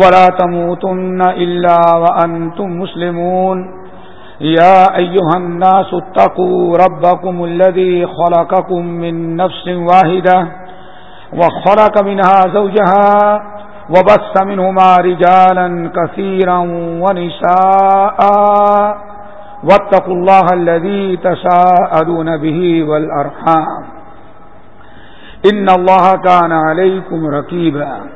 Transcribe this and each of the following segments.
ولا تموتن إلا وأنتم مسلمون. يا أيها الناس اتقوا ربكم الذي خلقكم من نفس واحدة وخلق منها زوجها وبث منهما رجالا كثيرا ونساء واتقوا الله الذي تساءلون به والأرحام. إن الله كان عليكم ركيبا.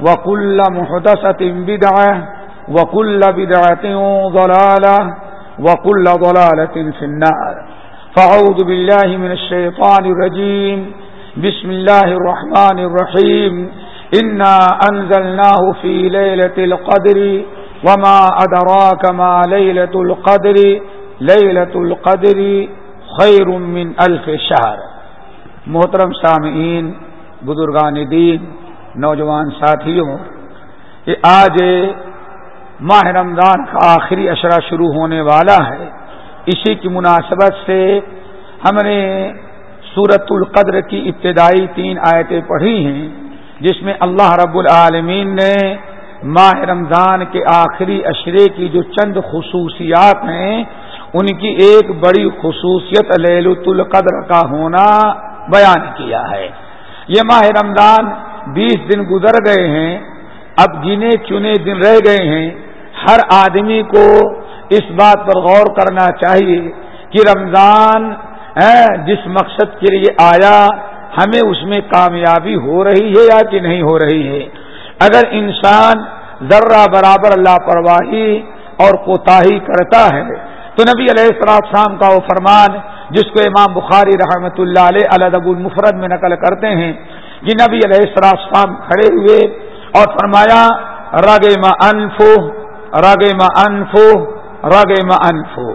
وكل محدثة بدعة وكل بدعة ضلالة وكل ضلالة في النار فعوذ بالله من الشيطان الرجيم بسم الله الرحمن الرحيم إنا أنزلناه في ليلة القدر وما أدراك ما ليلة القدر ليلة القدر خير من ألف شهر محترم سامعین، بزرگان دین نوجوان ساتھیوں، کہ آج ماہ رمضان کا آخری اشرا شروع ہونے والا ہے۔ اسی کی مناسبت سے ہم نے سورت القدر کی ابتدائی تین آیتیں پڑھی ہیں، جس میں اللہ رب العالمین نے ماہ رمضان کے آخری اشرے کی جو چند خصوصیات ہیں، ان کی ایک بڑی خصوصیت للت القدر کا ہونا بیان کیا ہے۔ یہ ماہ رمضان بیس دن گزر گئے ہیں، اب گنے چنے دن رہ گئے ہیں۔ ہر آدمی کو اس بات پر غور کرنا چاہیے کہ رمضان جس مقصد کے لیے آیا، ہمیں اس میں کامیابی ہو رہی ہے یا کہ نہیں ہو رہی ہے؟ اگر انسان ذرہ برابر لاپرواہی اور کوتاہی کرتا ہے، تو نبی علیہ السلام شام کا وہ فرمان، جس کو امام بخاری رحمۃ اللہ علیہ الدب المفرد میں نقل کرتے ہیں کہ نبی علیہ السلام کھڑے ہوئے اور فرمایا رگ انفو رگ انفو رگ انفو۔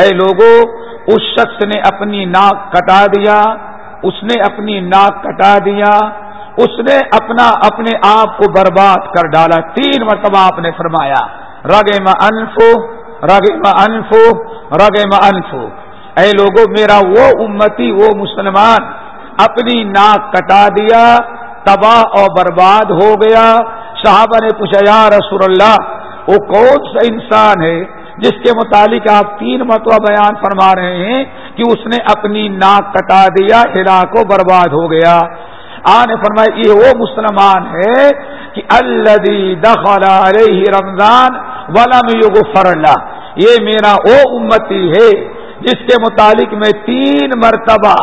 اے لوگوں اس شخص نے اپنی ناک کٹا دیا، اس نے اپنی ناک کٹا دیا، اس نے اپنا اپنے آپ کو برباد کر ڈالا۔ تین مرتبہ آپ نے فرمایا رگ انفو رگ انفو رگ انفو۔ اے لوگوں میرا وہ امتی، وہ مسلمان اپنی ناک کٹا دیا، تباہ اور برباد ہو گیا۔ صحابہ نے پوچھا، یا رسول اللہ، وہ کون سا انسان ہے جس کے متعلق آپ تین مرتبہ بیان فرما رہے ہیں کہ اس نے اپنی ناک کٹا دیا ہلا کو برباد ہو گیا؟ آنے فرمایا، یہ وہ مسلمان ہے کہ اللہ دخل علیہ رمضان ولم یغفر اللہ یہ میرا وہ امتی ہے جس کے متعلق میں تین مرتبہ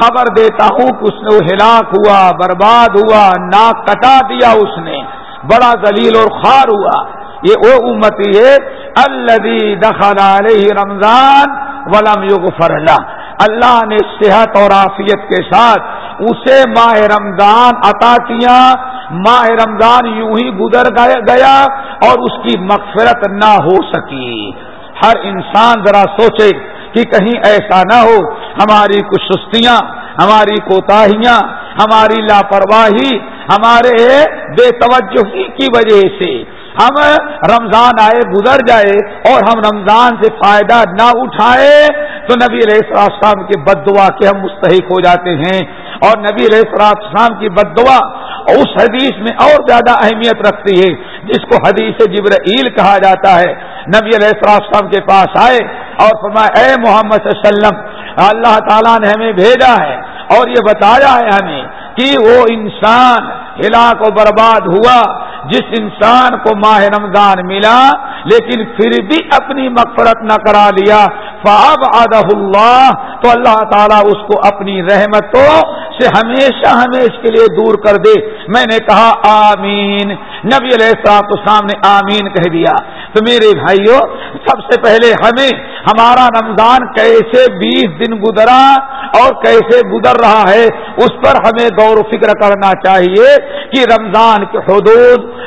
خبر دیتا ہوں کہ اس نے وہ ہلاک ہوا، برباد ہوا، ناک کٹا دیا اس نے، بڑا ذلیل اور خار ہوا۔ یہ وہ امتی ہے۔ اللہ دخل علیہ رمضان ولم یغفر اللہ اللہ نے صحت اور عافیت کے ساتھ اسے ماہ رمضان عطا کیا۔ ماہ رمضان یوں ہی گزر گیا اور اس کی مغفرت نہ ہو سکی۔ ہر انسان ذرا سوچے کہ کہیں ایسا نہ ہو۔ ہماری کچھ سستیاں ہماری کوتاہیاں، ہماری لاپرواہی، ہمارے بے توجہی کی وجہ سے ہم رمضان آئے گزر جائے اور ہم رمضان سے فائدہ نہ اٹھائے تو نبی علیہ السلام کی بد دعا کے ہم مستحق ہو جاتے ہیں۔ اور نبی علیہ السلام کی بد دعا اس حدیث میں اور زیادہ اہمیت رکھتی ہے، جس کو حدیث جبرائیل کہا جاتا ہے۔ نبی علیہ السلام کے پاس آئے اور فرمایا، اے محمد صلی اللہ علیہ وسلم اللہ تعالیٰ نے ہمیں بھیجا ہے اور یہ بتایا ہے ہمیں کہ وہ انسان ہلاک و برباد ہوا، جس انسان کو ماہ رمضان ملا، لیکن پھر بھی اپنی مغفرت نہ کرا لیا فاب اللہ تو اللہ تعالیٰ اس کو اپنی رحمتوں سے ہمیشہ ہمیش کے لیے دور کر دے۔ میں نے کہا، آمین۔ نبی علیہ السلام اسلام نے آمین کہہ دیا۔ تو میرے بھائیوں سب سے پہلے ہمیں، ہمارا رمضان کیسے بیس دن گزرا اور کیسے گزر رہا ہے، اس پر ہمیں غور و فکر کرنا چاہیے کہ رمضان کے حدود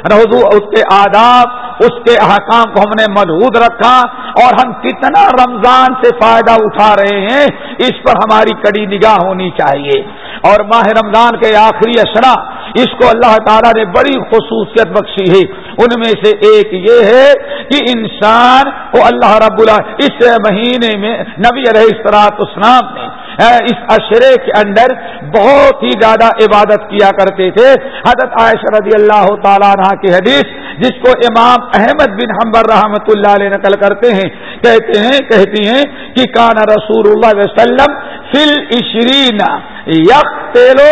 اس کے آداب، اس کے احکام کو ہم نے محدود رکھا۔ اور ہم کتنا رمضان سے فائدہ اٹھا رہے ہیں، اس پر ہماری کڑی نگاہ ہونی چاہیے۔ اور ماہ رمضان کے آخری اشرا اس کو اللہ تعالیٰ نے بڑی خصوصیت بخشی ہے۔ ان میں سے ایک یہ ہے کہ انسان کو اللہ رب اللہ اس مہینے میں نبی علیہ السلاط اسلام نے اس اشرے کے اندر بہت ہی زیادہ عبادت کیا کرتے تھے۔ حضرت عائشہ رضی اللہ تعالیٰ عنہ کی حدیث جس کو امام احمد بن حمبر رحمت اللہ علیہ نقل کرتے ہیں، کہتے ہیں، کہتی ہیں کہ کان رسول اللہ علیہ وسلم فل عشرین یک تیلو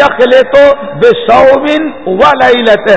یک لے تو بے سومن و لت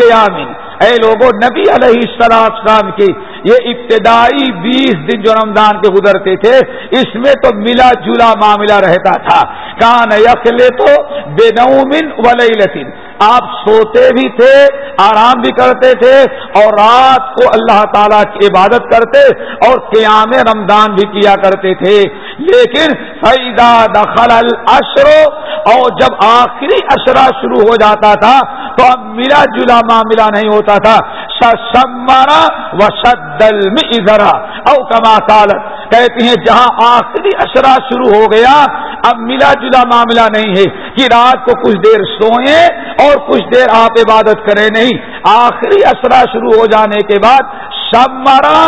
قیامن اے لوگوں نبی علیہ السلام کی یہ ابتدائی بیس دن جو رمضان کے گزرتے تھے، اس میں تو ملا جلا معاملہ رہتا تھا۔ کان یخلے تو بے نومن ولیلتن آپ سوتے بھی تھے، آرام بھی کرتے تھے اور رات کو اللہ تعالیٰ کی عبادت کرتے اور قیام رمضان بھی کیا کرتے تھے۔ لیکن فیضا دخل الشرو اور جب آخری اشرا شروع ہو جاتا تھا تو اب ملا جلا معاملہ نہیں ہوتا تھا۔ شمارا و شدل ادھرا او کما سالت کہتی ہیں، جہاں آخری اشرا شروع ہو گیا، اب ملا جلا معاملہ نہیں ہے کہ رات کو کچھ دیر سوئیں اور کچھ دیر آپ عبادت کریں نہیں. آخری اشرا شروع ہو جانے کے بعد شب مارا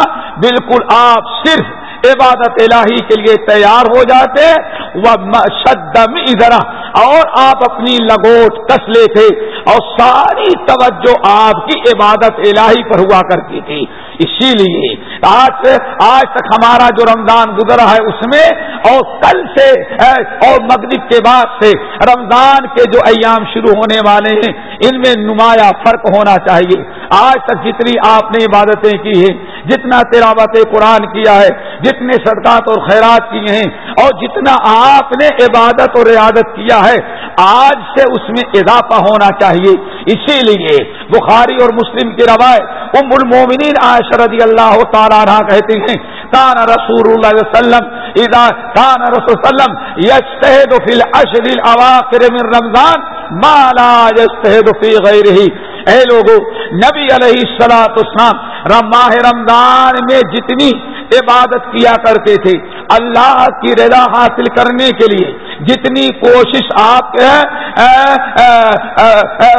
بالکل آپ صرف عبادت الہی کے لیے تیار ہو جاتے وہ شدم ادھر اور آپ اپنی لگوٹ کس لیتے اور ساری توجہ آپ کی عبادت الہی پر ہوا کرتی تھی۔ اسی لیے آج آج تک ہمارا جو رمضان گزرا ہے اس میں اور کل سے اور مغرب کے بعد سے رمضان کے جو ایام شروع ہونے والے ہیں، ان میں نمایاں فرق ہونا چاہیے۔ آج تک جتنی آپ نے عبادتیں کی ہیں، جتنا تلاوت قرآن کیا ہے، جتنے صدقات اور خیرات کیے ہیں، اور جتنا آپ نے عبادت اور ریادت کیا ہے، آج سے اس میں اضافہ ہونا چاہیے۔ اسی لیے بخاری اور مسلم کی روایت ام المومنین عائشہ رضی اللہ تعالیٰ کہتے ہیں، کان رسول اللہ علیہ وسلم اذا کان رسول وسلم یجتہد فی الاشر الاواخر من رمضان ما لا یجتہد فی غیرہ اے لوگو، نبی علیہ الصلوۃ والسلام رماہ رمضان میں جتنی عبادت کیا کرتے تھے، اللہ کی رضا حاصل کرنے کے لیے جتنی کوشش آپ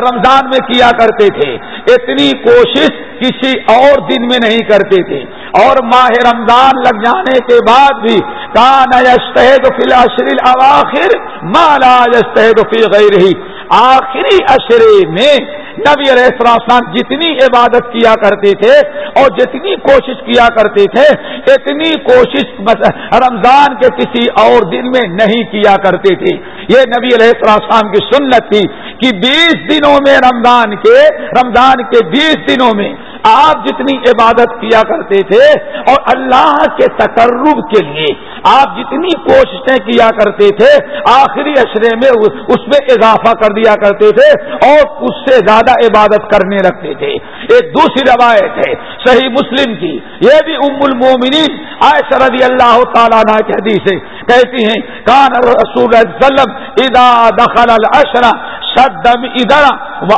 رمضان میں کیا کرتے تھے، اتنی کوشش کسی اور دن میں نہیں کرتے تھے۔ اور ماہ رمضان لگ جانے کے بعد بھی، کان یشتہد فی الاشر اواخر مالا یشتہد فی غیر آخری اشرے میں نبی علیہ السلام جتنی عبادت کیا کرتے تھے اور جتنی کوشش کیا کرتے تھے، اتنی کوشش رمضان کے کسی اور دن میں نہیں کیا کرتے تھے۔ یہ نبی علیہ السلام کی سنت تھی کہ بیس دنوں میں رمضان کے رمضان کے بیس دنوں میں آپ جتنی عبادت کیا کرتے تھے اور اللہ کے تقرب کے لیے آپ جتنی کوششیں کیا کرتے تھے، آخری اشرے میں اس میں اضافہ کر دیا کرتے تھے اور اس سے زیادہ عبادت کرنے رکھتے تھے۔ ایک دوسری روایت ہے صحیح مسلم کی۔ یہ بھی ام المومنین عائشہ رضی اللہ تعالیٰ کی حدیث ہے۔ کہتی ہیں، کان رسول اذا دخل الاشرا شدم ادھر وہ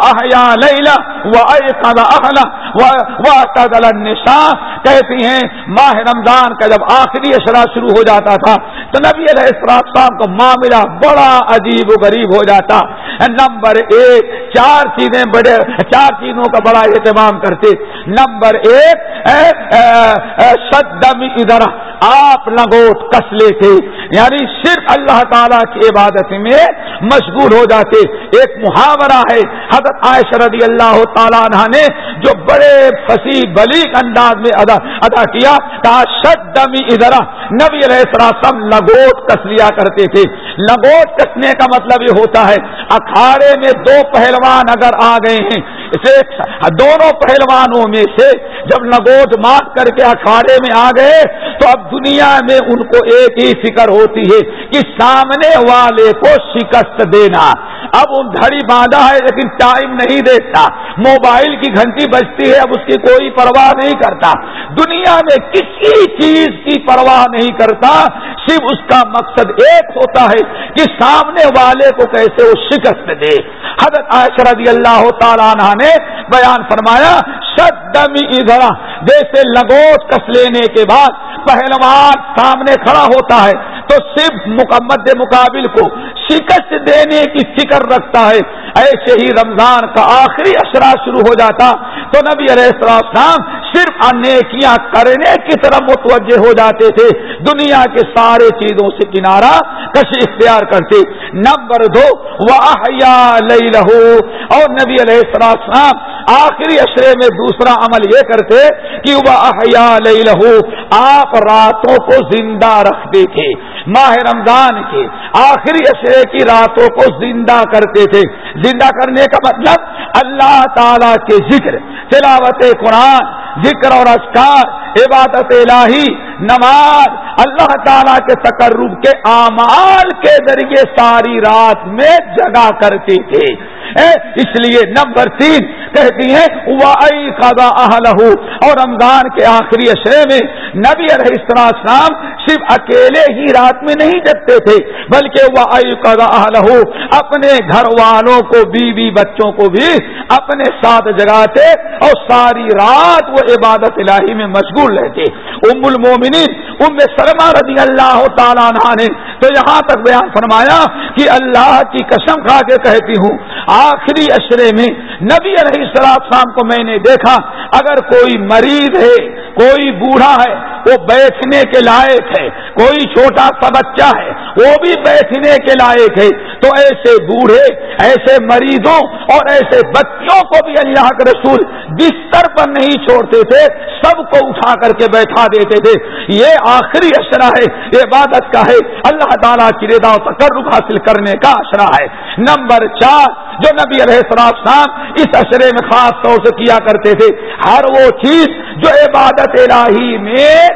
لیلا وہ اہلا النساء. کہتی ہیں، ماہ رمضان کا جب آخری اشرا شروع ہو جاتا تھا، تو نبی علیہ السلام کا معاملہ بڑا عجیب و غریب ہو جاتا۔ نمبر ایک، چار چیزیں بڑے چار چیزوں کا بڑا اہتمام کرتے۔ نمبر ایک شدم ادھر آپ لگوٹ کس لیتے۔ یعنی صرف اللہ تعالی کی عبادت میں مشغول ہو جاتے۔ ایک محاورہ ہے، حضرت عائشہ رضی اللہ تعالیٰ عنہ نے جو بڑے فصیح بلیغ انداز میں ادا ادا کیا شد ادھر نبی علیہ السلام لگوٹ کس لیا کرتے تھے۔ لگوٹ کسنے کا مطلب یہ ہوتا ہے، اکھاڑے میں دو پہلوان اگر آ گئے ہیں دونوں پہلوانوں میں سے جب لگوٹ مار کر کے اکھاڑے میں آ گئے، تو اب دنیا میں ان کو ایک ہی فکر ہوتی ہے کہ سامنے والے کو شکست دینا۔ اب ان گھڑی باندھا ہے لیکن ٹائم نہیں دیکھتا موبائل کی گھنٹی بجتی ہے، اب اس کی کوئی پرواہ نہیں کرتا۔ دنیا میں کسی چیز کی پرواہ نہیں کرتا۔ صرف اس کا مقصد ایک ہوتا ہے کہ سامنے والے کو کیسے وہ شکست دے۔ حضرت عائشہ رضی اللہ تعالیٰ عنہ نے بیان فرمایا شدمی ادھر جیسے لگوٹ کس لینے کے بعد پہلوان سامنے کھڑا ہوتا ہے، تو صرف مکمد مقابل کو شکست دینے کی فکر رکھتا ہے۔ ایسے ہی رمضان کا آخری اشرا شروع ہو جاتا، تو نبی علیہ السلام صرف انیکیاں کرنے کی طرف متوجہ ہو جاتے تھے۔ دنیا کے سارے چیزوں سے کنارہ کشی اختیار کرتے۔ نمبر دو وہ لہو اور نبی علیہ السلام آخری اشرے میں دوسرا عمل یہ کرتے کہ وہ احیا لہو آپ راتوں کو زندہ رکھتے تھے۔ ماہ رمضان کے آخری اشرے کی راتوں کو زندہ کرتے تھے۔ زندہ کرنے کا مطلب اللہ تعالی کے ذکر، تلاوت قرآن ذکر اور اشکار عبادت الہی، نماز، اللہ تعالیٰ کے تقرب کے اعمال کے ذریعے ساری رات میں جگہ تھی۔ اے، اس لیے نمبر تین کہتی ہیں اور رمضان کے آخری اشرے میں نبی علیہ السلام صرف اکیلے ہی رات میں نہیں جگتے تھے، بلکہ وہ اہلہ اپنے گھر والوں کو، بیوی بچوں کو بھی اپنے ساتھ جگاتے اور ساری رات وہ عبادت الہی میں مشغول رہتے۔ ام المومنین، ام سلمہ رضی اللہ تعالیٰ عنہ نے تو یہاں تک بیان فرمایا کہ اللہ کی قسم کھا کے کہتی ہوں، آخری اشرے میں نبی علیہ السلام کو میں نے دیکھا، اگر کوئی مریض ہے، کوئی بوڑھا ہے، وہ بیٹھنے کے لائق ہے، کوئی چھوٹا سا بچہ ہے، وہ بھی بیٹھنے کے لائق ہے تو ایسے بوڑھے، ایسے مریضوں اور ایسے بچوں کو بھی اللہ کے رسول بستر پر نہیں چھوڑتے تھے، سب کو اٹھا کر کے بیٹھا دیتے تھے۔ یہ آخری اشرا ہے، یہ عبادت کا ہے۔ اللہ تعالیٰ کی ردا و تقرب حاصل کرنے کا اشرا ہے۔ نمبر چار، جو نبی علیہ السلام اس اشرے میں خاص طور سے کیا کرتے تھے، ہر وہ چیز جو عبادت الہی میں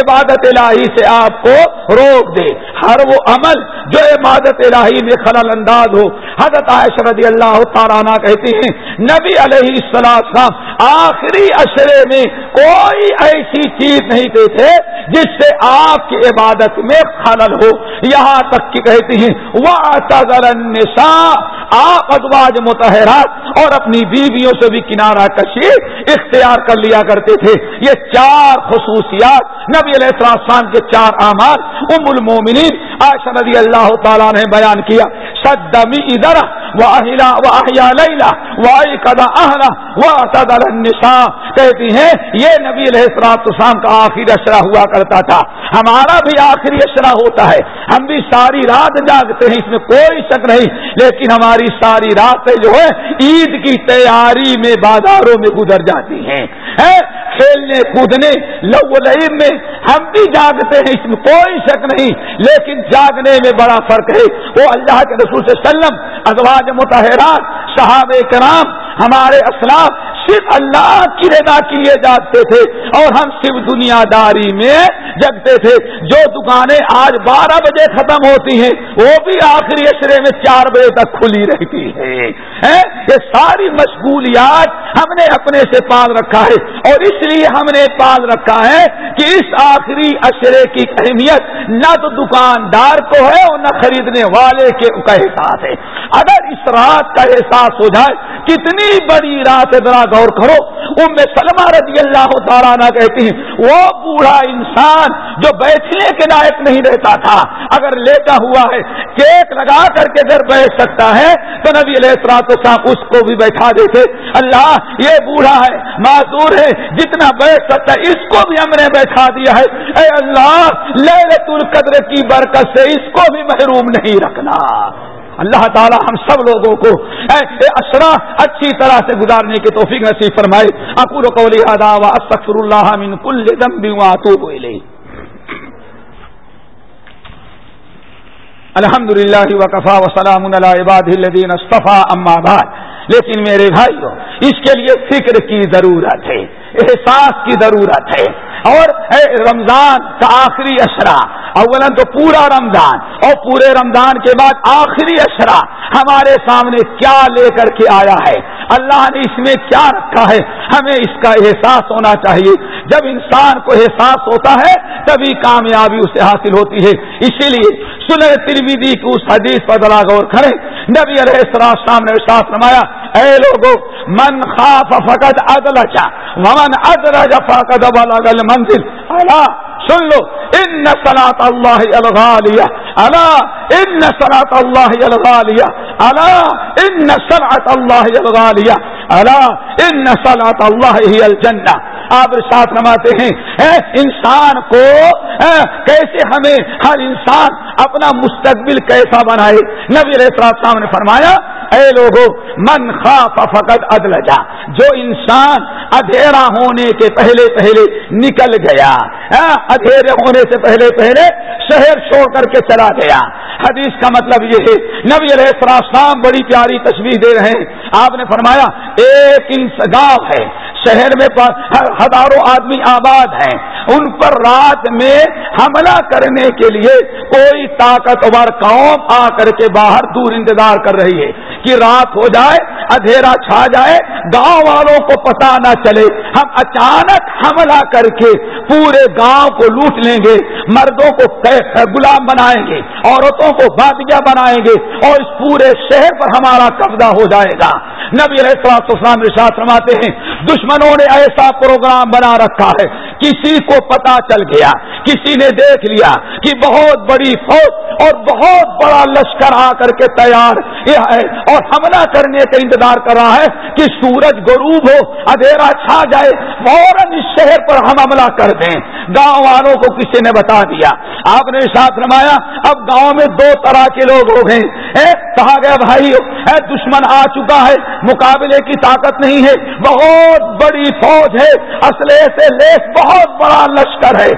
عبادت الہی سے آپ کو روک دے۔ ہر وہ عمل جو عبادت الہی میں خلل انداز ہو۔ حضرت عائشہ رضی اللہ تعالیٰ کہتے ہیں، نبی علیہ السلام آخری اشرے میں کوئی ایسی چیز نہیں کہتے جس سے آپ کی عبادت میں خلل ہو۔ یہاں تک کہ کہتی ہیں وہ آپ ادواج متحرات اور اپنی بیویوں سے بھی کنارہ کشی اختیار کر لیا کرتے تھے۔ یہ چار خصوصیات نبی علیہ السلام کے چار اعمال ام المومنین عائشہ رضی اللہ تعالیٰ نے بیان کیا۔ سدمی ادھر وہ لیلا وہ النساء کہتی ہیں، یہ نبی علیہ السلام کا آخری اشرا ہوا کرتا تھا۔ ہمارا بھی آخری اشرا ہوتا ہے۔ ہم بھی ساری رات جاگتے ہیں، اس میں کوئی شک نہیں۔ لیکن ہماری ساری راتیں جو ہے عید کی تیاری میں بازاروں میں گزر جاتی ہیں۔ کھیلنے، کودنے لو لعب میں ہم بھی جاگتے ہیں، اس میں کوئی شک نہیں۔ لیکن جاگنے میں بڑا فرق ہے۔ وہ اللہ کے رسول سے سلم ازواج متحرات صحاب کرام ہمارے اسلام صرف اللہ کی رضا کے لیے تھے۔ اور ہم صرف دنیا داری میں جگتے تھے۔ جو دکانیں آج بارہ بجے ختم ہوتی ہیں، وہ بھی آخری اشرے میں چار بجے تک کھلی رہتی ہے یہ ساری مشغولیات ہم نے اپنے سے پال رکھا ہے۔ اور اس لیے ہم نے پال رکھا ہے کہ اس آخری اشرے کی اہمیت نہ تو دکاندار کو ہے اور نہ خریدنے والے کے احساس ہے۔ اگر اس رات کا احساس ہو جائے، کتنی بڑی رات ذرا غور کرو۔ ام سلمہ رضی اللہ تعالیٰ نہ کہتی ہیں، وہ بوڑھا انسان جو بیٹھنے کے لائق نہیں رہتا تھا، اگر لیٹا ہوا ہے، کیک لگا کر کے اگر بیٹھ سکتا ہے، تو نبی علیہ السلام اس کو بھی بیٹھا دیتے، اللہ یہ بوڑھا ہے معذور ہے، جتنا بیٹھ سکتا ہے، اس کو بھی ہم نے بیٹھا دیا ہے۔ اے اللہ للت القدر کی برکت سے اس کو بھی محروم نہیں رکھنا۔ اللہ تعالی ہم سب لوگوں کو اشرا اچھی طرح سے گزارنے کی توفیق نصیب فرمائے۔ اکور کولی ادا استغفر اللہ من کل ذنب واتوب الیہ۔ الحمد للہ وقفا وسلام عباد الدین اصطفیٰ، اما بعد۔ لیکن میرے بھائیو، اس کے لیے فکر کی ضرورت ہے۔ احساس کی ضرورت ہے۔ اور رمضان کا آخری اشرا، اولا تو پورا رمضان، اور پورے رمضان کے بعد آخری اشرا ہمارے سامنے کیا لے کر کے آیا ہے؟ اللہ نے اس میں کیا رکھا ہے؟ ہمیں اس کا احساس ہونا چاہیے۔ جب انسان کو احساس ہوتا ہے، تبھی کامیابی اسے حاصل ہوتی ہے۔ اسی لیے سنر ترمیدی کی اس حدیث پر ذرا غور کریں۔ نبی علیہ السلام نے ساتھ رمایا اے لوگو من خاف فقد ادلچا ومن ادرج فقد بلغ المنزل. الا سن لو ان صلاۃ اللہ الغالیہ، الا، ان صلاۃ اللہ الغالیہ، الا، ان صلاۃ اللہ الغالیہ، الا ان صلاۃ اللہ ہی الجنہ آپ ساتھ نماتے ہیں انسان کو کیسے ہمیں ہر انسان اپنا مستقبل کیسا بنائے؟ نبی علیہ السلام نے فرمایا، اے لوگو، من خاف فقط ادل جا جو انسان ادھیرا ہونے کے پہلے پہلے نکل گیا ادھیرے ہونے سے پہلے پہلے شہر چھوڑ کر کے چلا گیا۔ حدیث کا مطلب یہ ہے، نبی علیہ السلام بڑی پیاری تصویر دے رہے ہیں۔ آپ نے فرمایا، ایک سجاؤ ہے۔ شہر میں ہزاروں آدمی آباد ہیں۔ ان پر رات میں حملہ کرنے کے لیے کوئی طاقتور قوم آ کر کے باہر دور انتظار کر رہی ہے۔ کہ رات ہو جائے، اندھیرا چھا جائے، گاؤں والوں کو پتا نہ چلے۔ ہم اچانک حملہ کر کے پورے گاؤں کو لوٹ لیں گے، مردوں کو غلام بنائیں گے، عورتوں کو بادیا بنائیں گے اور اس پورے شہر پر ہمارا قبضہ ہو جائے گا۔ نبی علیہ السلام فرماتے ہیں، دشمنوں نے ایسا پروگرام بنا رکھا ہے، کسی کو پتا چل گیا، کسی نے دیکھ لیا کہ بہت بڑی فوج اور بہت بڑا لشکر آ کر کے تیار ہے اور حملہ کرنے کا انتظار کر رہا ہے کہ سورج غروب ہو، اندھیرا چھا جائے، فوراً اس شہر پر ہم حملہ کر دیں۔ گاؤں والوں کو کسی نے بتا دیا۔ آپ نے ساتھ رمایا اب گاؤں میں دو طرح کے لوگ ہو گئے۔ کہا گیا، بھائی دشمن آ چکا ہے، مقابلے کی طاقت نہیں ہے، بہت بڑی فوج ہے اسلحے سے لیس بہت بڑا لشکر ہے۔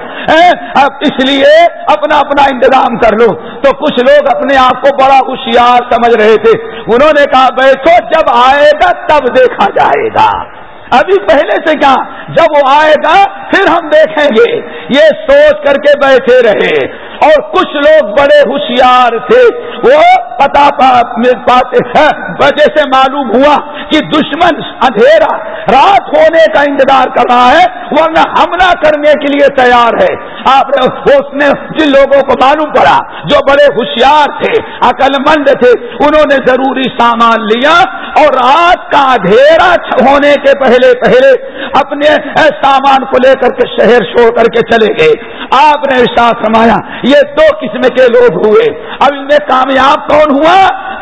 اب اس لیے اپنا اپنا انتظام کر لو۔ تو کچھ لوگ اپنے آپ کو بڑا ہوشیار سمجھ رہے تھے۔ انہوں نے کہا، بیٹھو، جب آئے گا، تب دیکھا جائے گا۔ ابھی پہلے سے کیا جب وہ آئے گا، پھر ہم دیکھیں گے۔ یہ سوچ کر کے بیٹھے رہے۔ اور کچھ لوگ بڑے ہوشیار تھے۔ وہ پتا پاتے وجہ سے معلوم ہوا کہ دشمن اندھیرا رات ہونے کا انتظار کر رہا ہے، ورنہ حملہ کرنے کے لیے تیار ہے۔ آپ اس نے جن لوگوں کو معلوم پڑا جو بڑے ہوشیار تھے عقل مند تھے، انہوں نے ضروری سامان لیا اور رات کا اندھیرا ہونے کے پہلے پہلے اپنے سامان کو لے کر کے شہر چھوڑ کر کے چلے گئے۔ آپ نے ارشاد فرمایا، یہ دو قسم کے لوگ ہوئے۔ اب ان میں کامیاب کون ہوا؟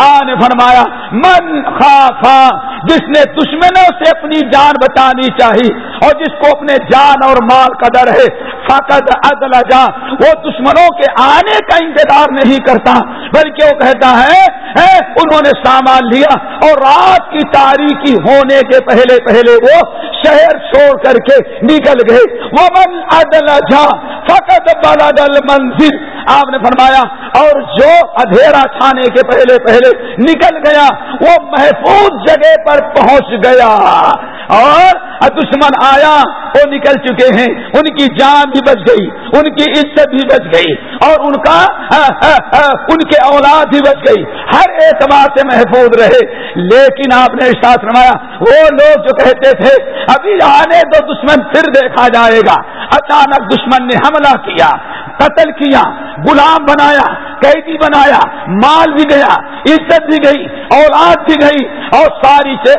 آنے فرمایا، من خافا، جس نے دشمنوں سے اپنی جان بچانی چاہی اور جس کو اپنے جان اور مال کا ڈر ہے فقط عدل جا، وہ دشمنوں کے آنے کا انتظار نہیں کرتا، بلکہ وہ کہتا ہے انہوں نے سامان لیا اور رات کی تاریخی ہونے کے پہلے پہلے وہ شہر چھوڑ کر کے نکل گئے۔ وہ من عدل جا فقط بلد منزل آپ نے فرمایا، اور جو ادھیرا چھانے کے پہلے پہلے نکل گیا، وہ محفوظ جگہ پر پہنچ گیا۔ اور دشمن آیا، وہ نکل چکے ہیں۔ ان کی جان بھی بچ گئی، ان کی عزت بھی بچ گئی، اور ان کا ہاں، ہاں، ہاں، ان کے اولاد بھی بچ گئی۔ ہر اعتبار سے محفوظ رہے۔ لیکن آپ نے ساتھ روایا وہ لوگ جو کہتے تھے، ابھی آنے تو دشمن پھر دیکھا جائے گا۔ اچانک دشمن نے حملہ کیا، قتل کیا، غلام بنایا قیدی بنایا، مال بھی گیا، عزت بھی گئی، اولاد بھی گئی، اور ساری سے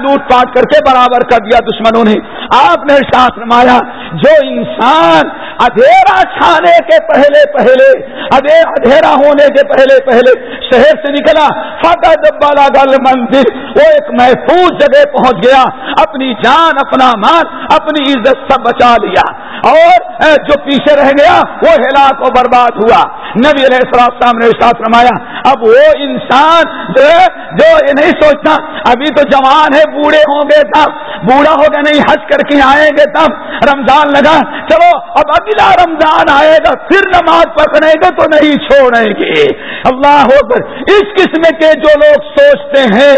لوٹ پاٹ کر کے برابر کر دیا دشمنوں نے۔ آپ نے ساتھ رمایا جو انسان ادھیرا چھانے کے پہلے پہلے ادھیرا ہونے کے پہلے پہلے شہر سے نکلا فقط بالا گل منزل وہ ایک محفوظ جگہ پہنچ گیا، اپنی جان، اپنا مان اپنی عزت سب بچا لیا۔ اور جو پیچھے رہ گیا، وہ ہلاک و برباد ہوا۔ نبی علیہ السلام نے ساتھ رمایا اب وہ انسان جو جو یہ نہیں سوچتا، ابھی تو جوان ہے، بوڑھے ہوں گے، تب بوڑھا ہوگا نہیں، حج کر کے آئیں گے تب۔ رمضان لگا۔ چلو، اب اگلا رمضان آئے گا، پھر نماز پکڑیں گے تو نہیں چھوڑیں گے۔ اللہ اس قسم کے جو لوگ سوچتے ہیں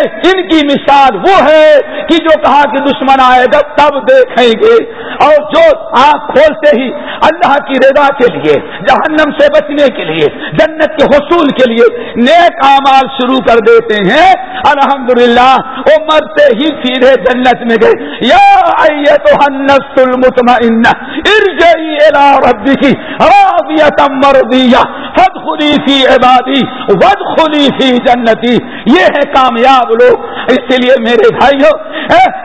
ان کی مثال وہ ہے کہ جو کہا کہ دشمن آئے گا، تب دیکھیں گے۔ اور جو آنکھ کھولتے ہی اللہ کی رضا کے لیے، جہنم سے بچنے کے لیے، جنت کے حصول کے لیے نیک اعمال شروع کر دیتے ہیں، الحمدللہ، وہ مرتے ہی سیدھے جنت جنت میں گئے۔ یا تو ارجعی الى ربك راضیتا مرضیہ، فادخلی فی عبادی وادخلی فی جنتی۔ یہ ہے کامیاب لوگ۔ اس کے لیے میرے بھائیو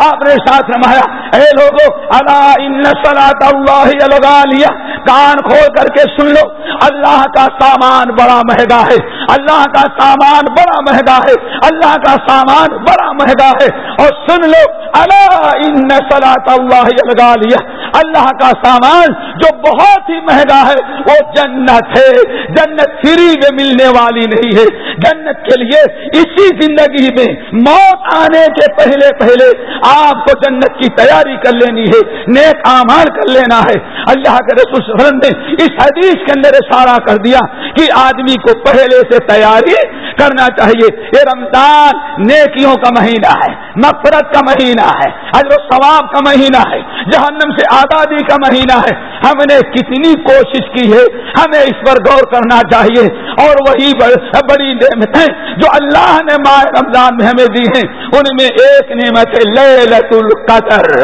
آپ نے ساتھ رمایا اے لوگو الا ان صلاة اللہ لگا لیا کان کھول کر کے سن لو۔ اللہ کا سامان بڑا مہنگا ہے۔ اللہ کا سامان بڑا مہنگا ہے۔ اللہ کا سامان بڑا مہنگا ہے۔ اور سن لو اللہ ان سلا اللہ لگا لیا اللہ کا سامان جو بہت ہی مہنگا ہے، وہ جنت ہے۔ جنت فری میں ملنے والی نہیں ہے۔ جنت کے لیے اسی زندگی میں موت آنے کے پہلے پہلے آپ کو جنت کی تیاری کر لینی ہے، نیک آمان کر لینا ہے۔ اللہ کے رسول نے اس حدیث کے اندر اشارہ کر دیا کہ آدمی کو پہلے سے تیاری کرنا چاہیے۔ یہ رمضان نیکیوں کا مہینہ ہے نفرت کا مہینہ ہے حضر و ثواب کا مہینہ ہے۔ جہنم سے آزادی کا مہینہ ہے۔ ہم نے کتنی کوشش کی ہے۔ ہمیں اس پر غور کرنا چاہیے۔ اور وہی بڑی نعمتیں جو اللہ نے ماہ رمضان میں ہمیں دی ہیں۔ ان میں ایک نعمت ہے لیلت القدر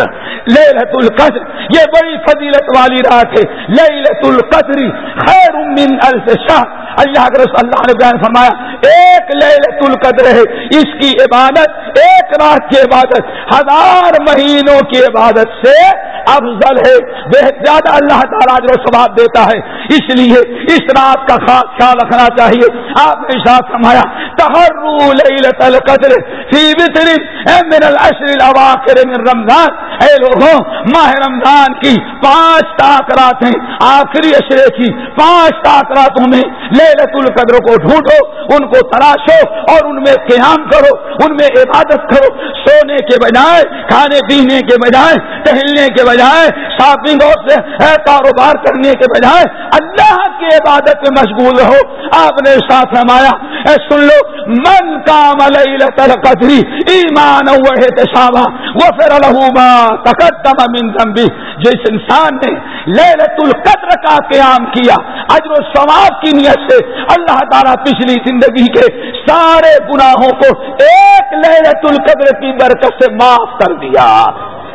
لیلت القدر یہ بڑی فضیلت والی رات ہے۔ لیلت القدری خیر من الف شاہ اللہ کے رسول اللہ نے بیان فرمایا، ایک لیلت القدر ہے۔ اس کی عبادت، ایک رات کی عبادت، ہزار مہینوں کی عبادت سے افضل ہے۔ بہت زیادہ اللہ تعالیٰ جو ثواب دیتا ہے۔ اس لیے اس رات کا خاص خیال رکھنا چاہیے۔ آپ نے ساتھ سمایا لیلت القدر فی وطر من الاشر الاواخر من رمضان. اے لوگوں ماہ رمضان کی پانچ تاکرات ہیں، آخری اشرے کی پانچ تاکراتوں میں لیلت القدر کو ڈھونڈو، ان کو تراشو اور ان میں قیام کرو، ان میں عبادت کرو۔ سونے کے بجائے، کھانے پینے کے بجائے، ٹہلنے کے بجائے، شاپنگ اور کاروبار کرنے کے بجائے، اللہ کی عبادت میں مشغول رہو۔ آپ نے ساتھ رمایا اے سن لو من کام قدری ایمان شابہ وہ پھر الحما تقدم من ذنبی جس انسان نے لیلت القدر کا قیام کیا، اجر و ثواب کی نیت سے اللہ تعالیٰ پچھلی زندگی کے سارے گناہوں کو ایک لیلت القدر کی برکت سے معاف کر دیا۔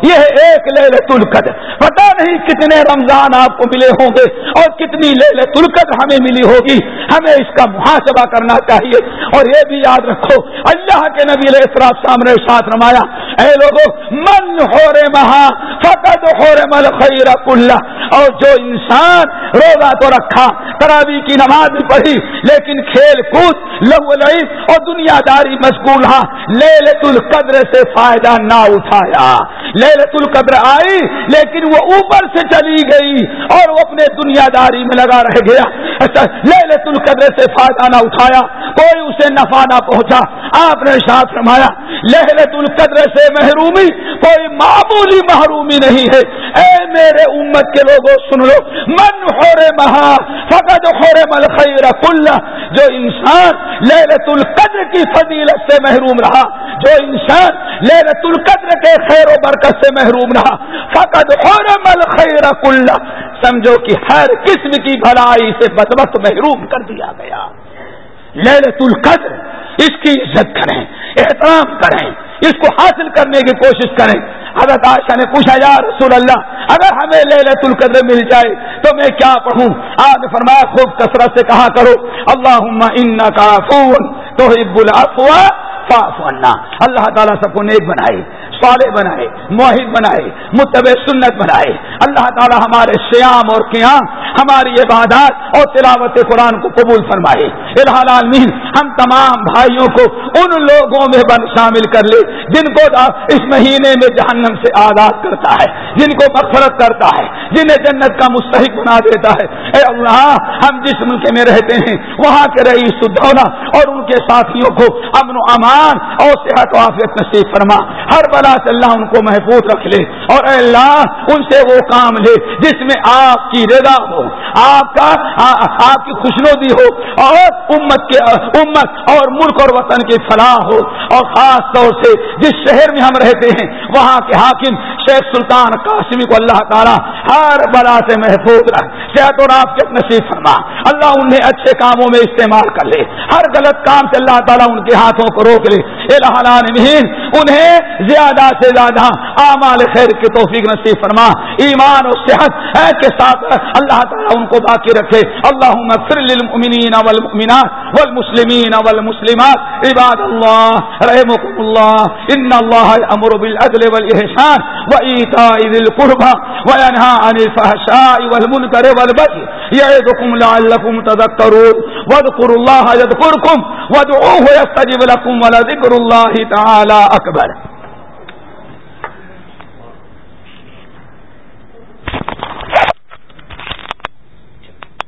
یہ ایک لہلت القدر۔ پتا نہیں کتنے رمضان آپ کو ملے ہوں گے اور کتنی لہلت القدر ہمیں ملی ہوگی۔ ہمیں اس کا محاسبہ کرنا چاہیے۔ اور یہ بھی یاد رکھو، اللہ کے نبی علیہ السلام سامنے ساتھ رمایا اے لوگوں من ہو رے مہا فقط ہو رے مل خیر اللہ اور جو انسان روزہ تو رکھا تراوی کی نماز بھی پڑھی، لیکن کھیل کود لو لئی اور دنیا داری مشغول رہا لہلت القدر سے فائدہ نہ اٹھایا۔ للت القدر آئی، لیکن وہ اوپر سے چلی گئی اور وہ اپنے دنیا داری میں لگا رہ گیا۔ اچھا للت القدر سے فائدہ نہ اٹھایا، کوئی اسے نفع نہ پہنچا۔ آپ نے ساتھ فرمایا لہلت القدر سے محرومی، کوئی معمولی محرومی نہیں ہے۔ اے میرے امت کے لوگوں، سن لو۔ من ہو مہا فقط ہو مل خیر جو انسان لہلت القدر کی فضیلت سے محروم رہا، جو انسان لہلت القدر کے خیر و برکت سے محروم رہا فقط حرم الخیر کل سمجھو کہ ہر قسم کی بھلائی سے بدبخت محروم کر دیا گیا۔ للت القدر، اس کی عزت کریں، احترام کریں۔ اس کو حاصل کرنے کی کوشش کریں۔ حضرت عائشہ نے پوچھا، یا رسول اللہ، اگر ہمیں للت القدر مل جائے تو میں کیا پڑھوں؟ آپ نے فرمایا، خوب کثرت سے کہا کرو۔ اللہ ان کا فون تو اللہ تعالیٰ سب کو نیک بنائے۔ صالح بنائے معاہد بنائے متب سنت بنائے۔ اللہ تعالی ہمارے سیام اور قیام، ہماری عبادات اور تلاوت قرآن کو قبول فرمائے۔ العالمین، ہم تمام بھائیوں کو ان لوگوں میں بن شامل کر لے، جن کو اس مہینے میں جہنم سے آزاد کرتا ہے، جن کو مغفرت کرتا ہے، جنہیں جنت کا مستحق بنا دیتا ہے۔ اے اللہ، ہم جس ملک میں رہتے ہیں، وہاں کے رئیس الدولہ اور ان کے ساتھیوں کو امن و امان اور صحت و عافیت نصیب فرما۔ ہر بلا سے اللہ ان کو محفوظ رکھ لے اور اے اللہ ان سے وہ کام لے جس میں آپ کی رضا ہو، آپ کا آپ کی خوشنودی ہو اور امت کے، امت اور ملک اور وطن کی فلاح ہو اور خاص طور سے جس شہر میں ہم رہتے ہیں، وہاں کے حاکم شیخ سلطان قاسمی کو اللہ تعالیٰ ہر بلا سے محفوظ رکھ، صحت اور آپ کے نصیب فرما۔ اللہ انہیں اچھے کاموں میں استعمال کر لے۔ ہر غلط کام سے اللہ تعالیٰ ان کے ہاتھوں کو روک لے۔ انہیں زیادہ زیادہ سے زیادہ اعمال خیر کی توفیق نصیب فرما۔ ایمان اور صحت کے ساتھ اللہ تعالیٰ ان کو باقی رکھے۔ اللہ مغفر للمؤمنین والمؤمنات والمسلمین والمسلمات۔ عباد اللہ رحمكم اللہ۔ ان اللہ امر بالعدل والاحسان وایتاء ذی القربى وینهى عن الفحشاء والمنکر والبغي یعظکم لعلکم تذکرون۔ واذکروا الله یذکرکم، وادعوه یستجب لكم ولذکر الله تعالی اکبر۔